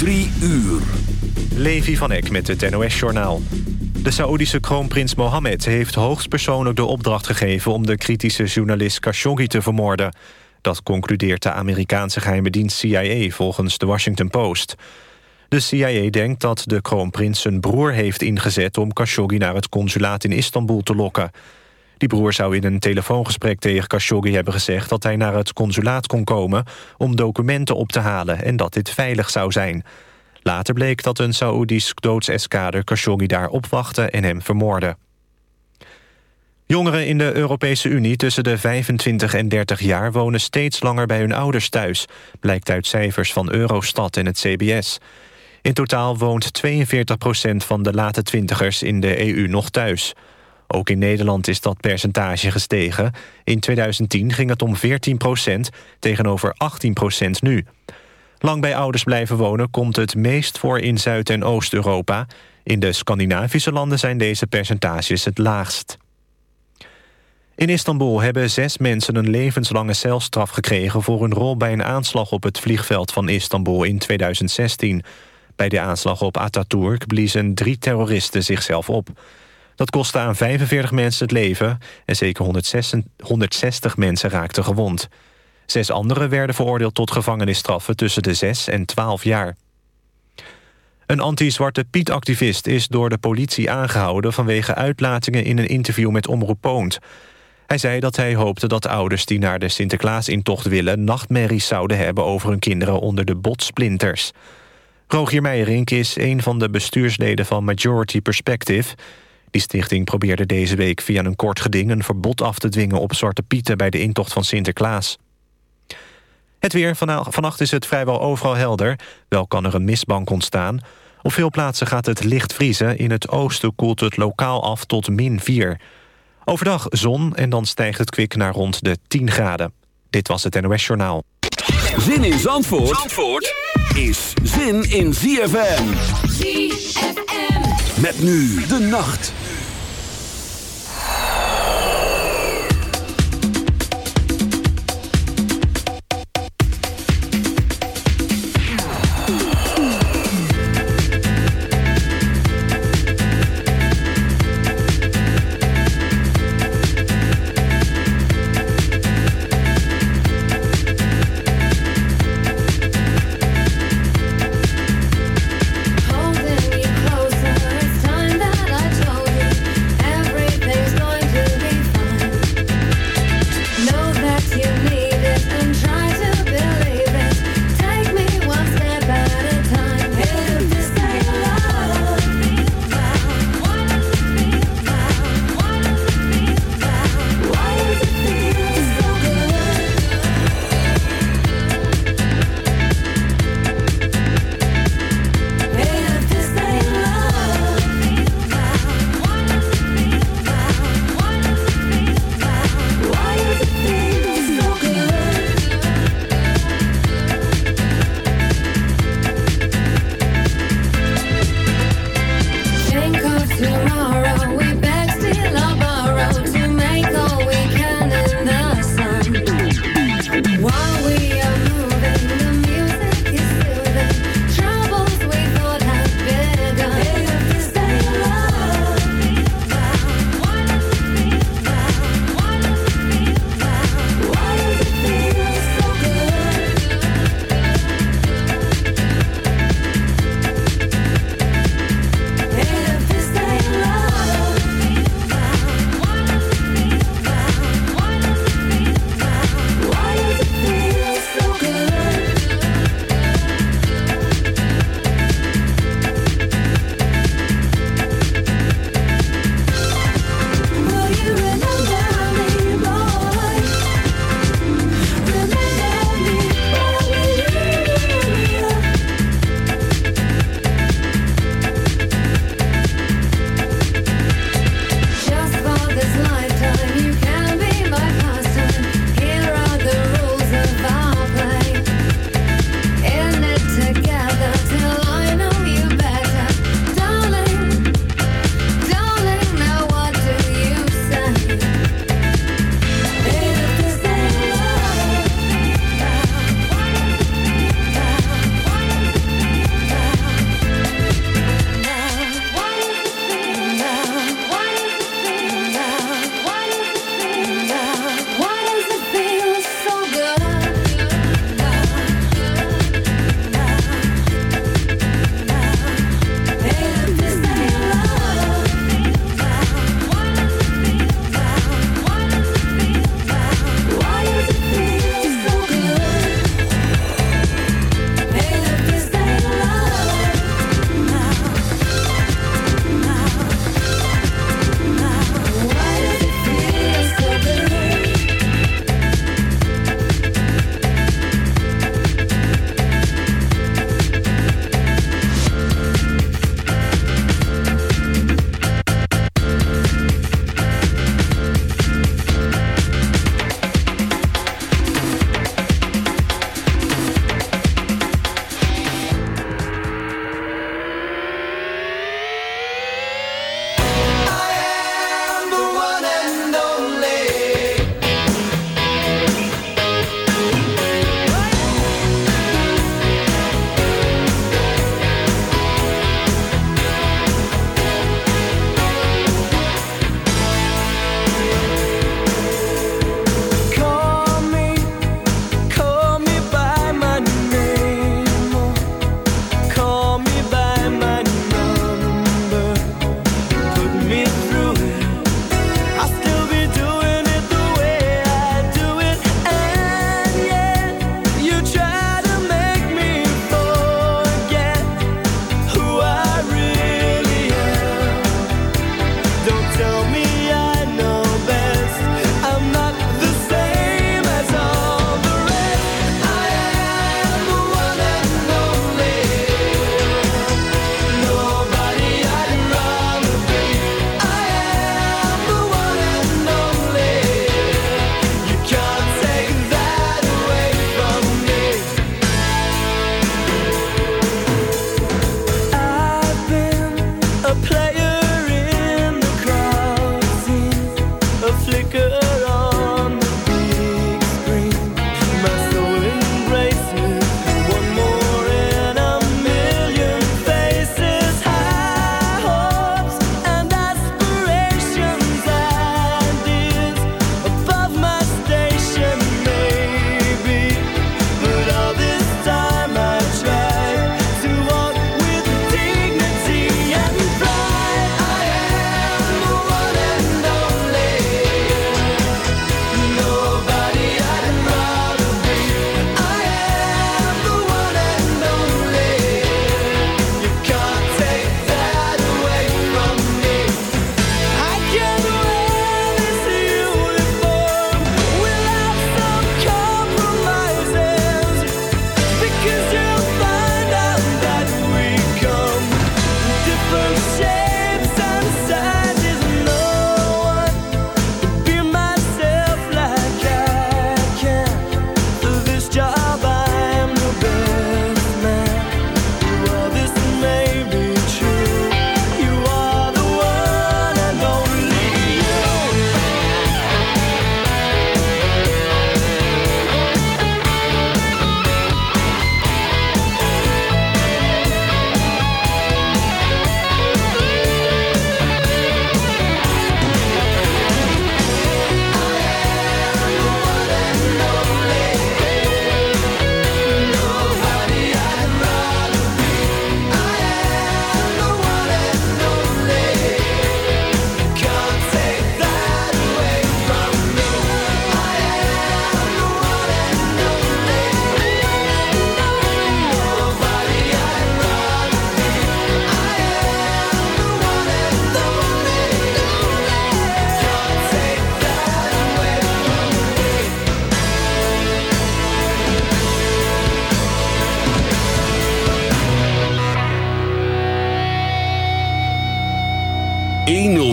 Drie uur. Levi van Eck met het NOS-journaal. De Saoedische kroonprins Mohammed heeft hoogstpersoonlijk de opdracht gegeven... om de kritische journalist Khashoggi te vermoorden. Dat concludeert de Amerikaanse geheime dienst CIA volgens de Washington Post. De CIA denkt dat de kroonprins zijn broer heeft ingezet... om Khashoggi naar het consulaat in Istanbul te lokken. Die broer zou in een telefoongesprek tegen Khashoggi hebben gezegd... dat hij naar het consulaat kon komen om documenten op te halen... en dat dit veilig zou zijn. Later bleek dat een Saoedisch doodseskader Khashoggi daar opwachtte en hem vermoordde. Jongeren in de Europese Unie tussen de 25 en 30 jaar... wonen steeds langer bij hun ouders thuis... blijkt uit cijfers van Eurostat en het CBS. In totaal woont 42% van de late twintigers in de EU nog thuis... Ook in Nederland is dat percentage gestegen. In 2010 ging het om 14 procent, tegenover 18 procent nu. Lang bij ouders blijven wonen komt het meest voor in Zuid- en Oost-Europa. In de Scandinavische landen zijn deze percentages het laagst. In Istanbul hebben zes mensen een levenslange celstraf gekregen... voor hun rol bij een aanslag op het vliegveld van Istanbul in 2016. Bij de aanslag op Atatürk bliezen drie terroristen zichzelf op. Dat kostte aan 45 mensen het leven en zeker 160 mensen raakten gewond. Zes anderen werden veroordeeld tot gevangenisstraffen tussen de 6 en 12 jaar. Een anti-Zwarte Piet-activist is door de politie aangehouden... vanwege uitlatingen in een interview met Omroep Poont. Hij zei dat hij hoopte dat ouders die naar de Sinterklaas-intocht willen... nachtmerries zouden hebben over hun kinderen onder de botsplinters. Rogier Meijerink is een van de bestuursleden van Majority Perspective... Die stichting probeerde deze week via een kort geding... een verbod af te dwingen op Zwarte Pieten bij de intocht van Sinterklaas. Het weer. Vannacht is het vrijwel overal helder. Wel kan er een mistbank ontstaan. Op veel plaatsen gaat het licht vriezen. In het oosten koelt het lokaal af tot min 4. Overdag zon en dan stijgt het kwik naar rond de 10 graden. Dit was het NOS Journaal. Zin in Zandvoort, Zandvoort is zin in ZFM. ZFM. Met nu de nacht.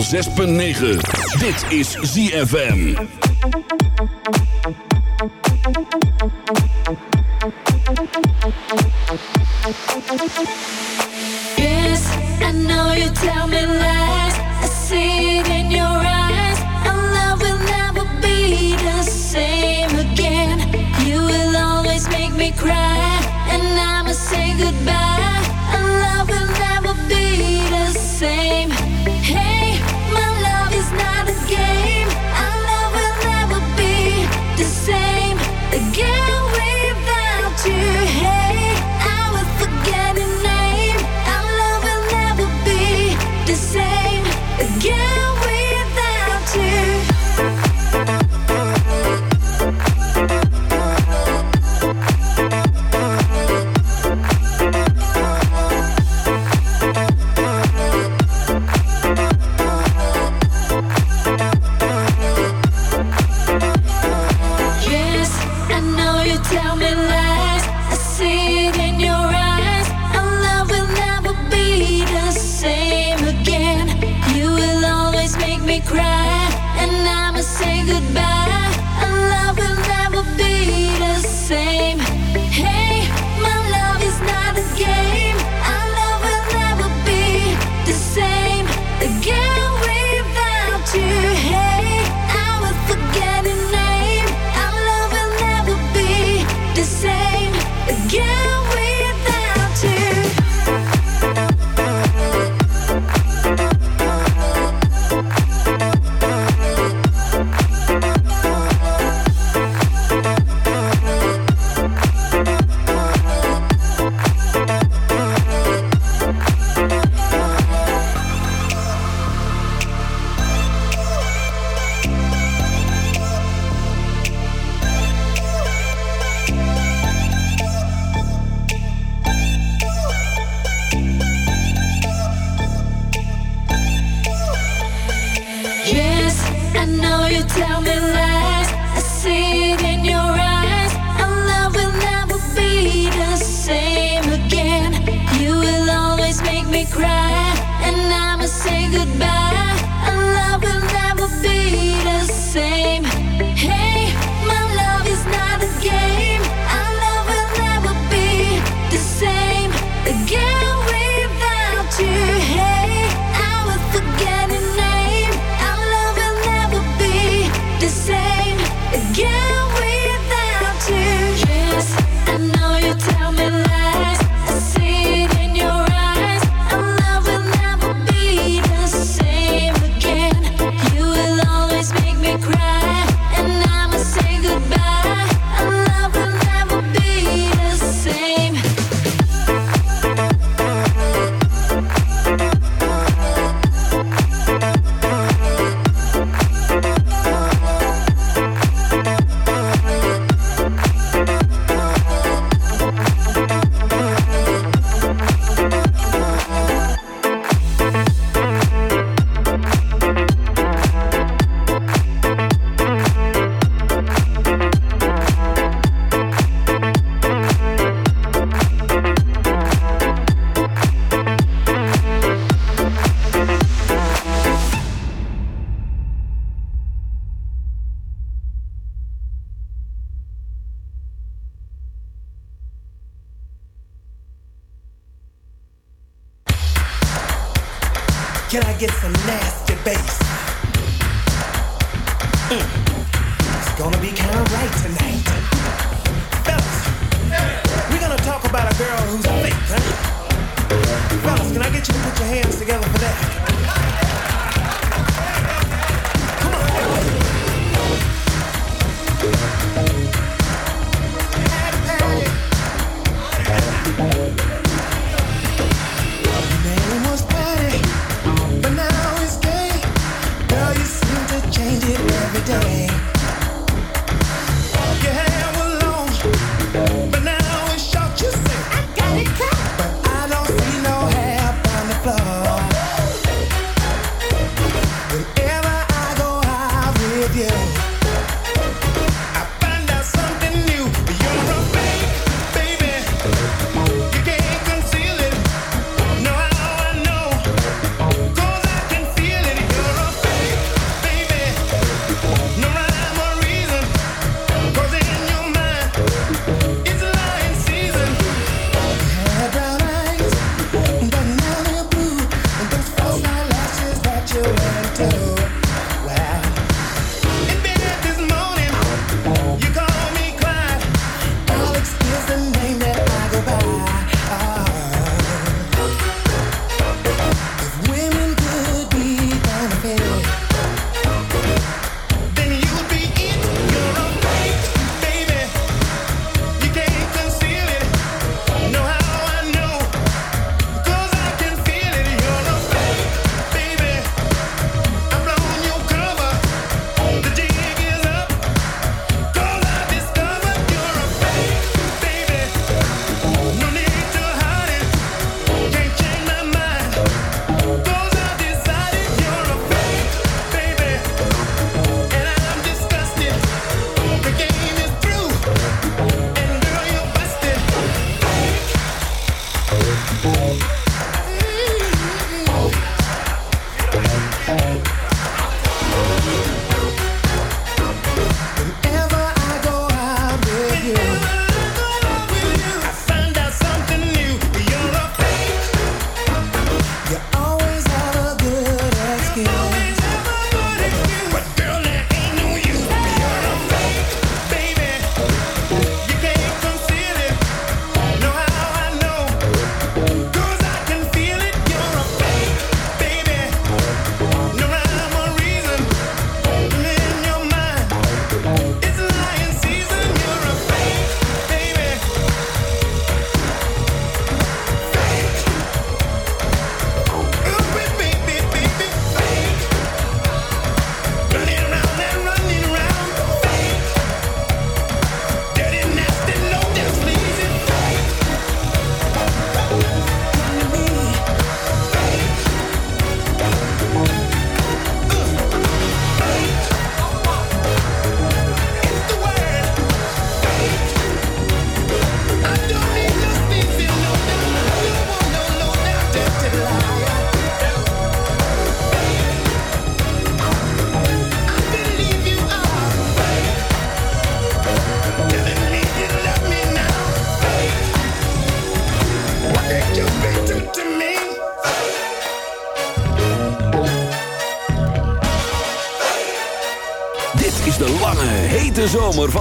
106.9. Dit is ZFM. Yes, I know you tell me lies. I see it in your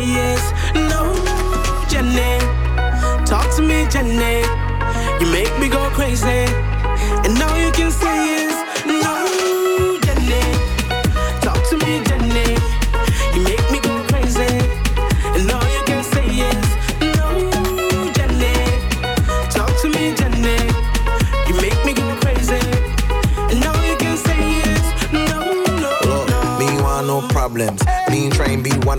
yes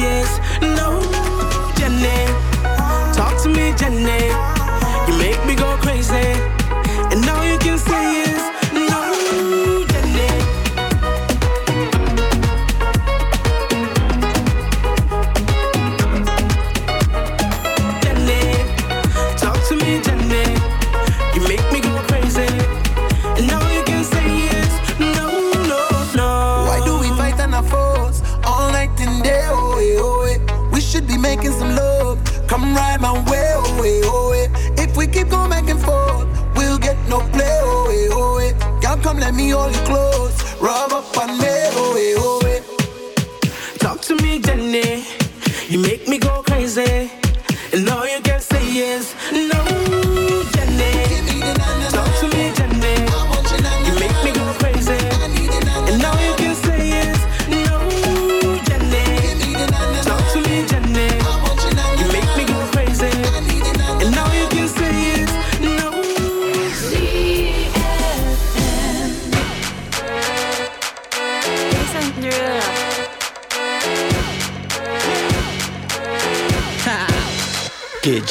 Is no, Jenny. Talk to me, Jenny. yes, no.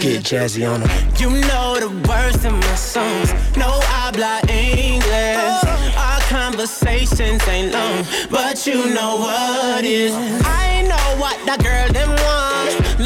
Get jazzy on. You know the words in my songs. No I habla English. Our conversations ain't long, but you know what is. I know what that girl them.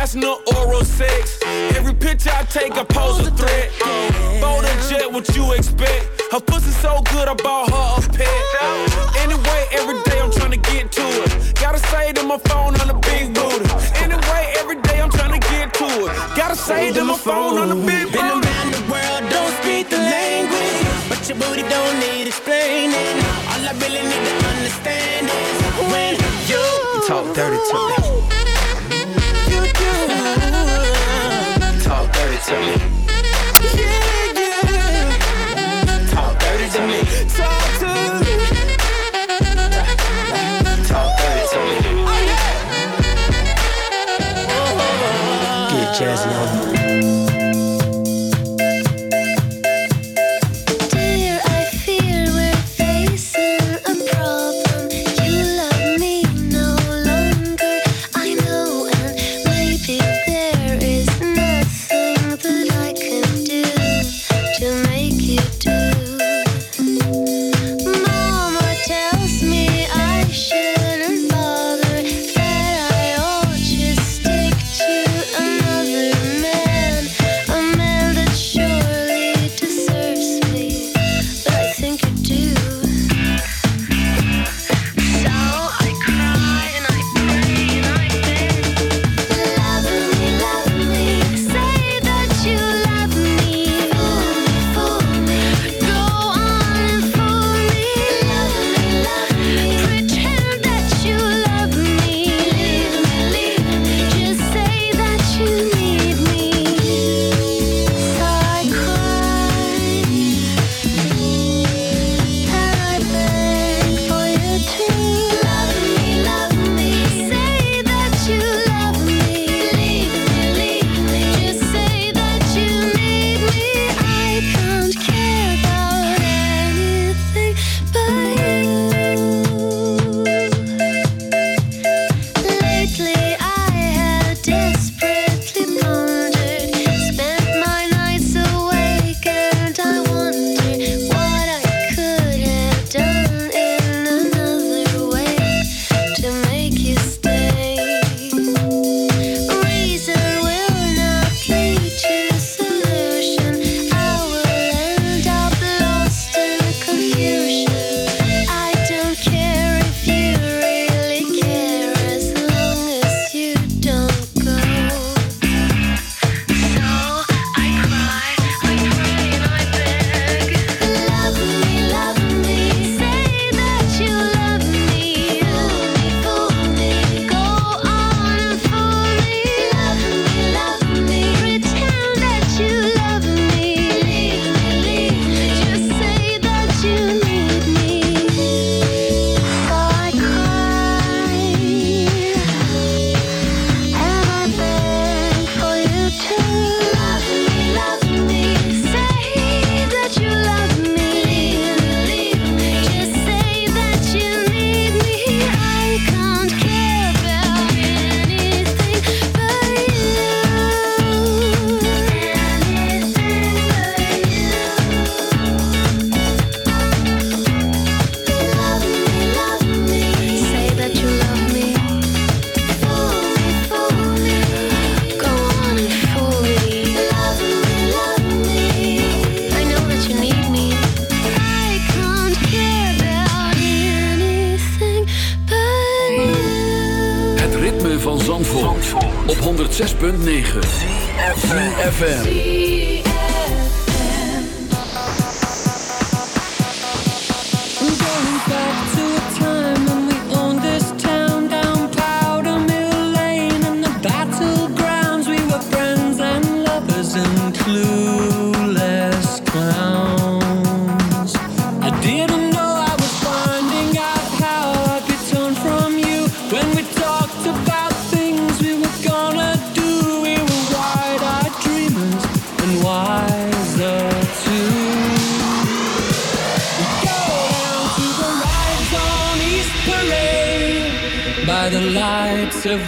International oral sex. Every picture I take, I pose a threat. Bold and jet, what you expect? Her pussy so good, I bought her a pet. Anyway, every day I'm trying to get to it. Gotta say to my phone on the big booty. Anyway, every day I'm trying to get to it. Gotta say to my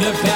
the back.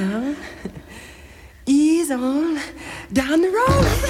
Ease on down the road.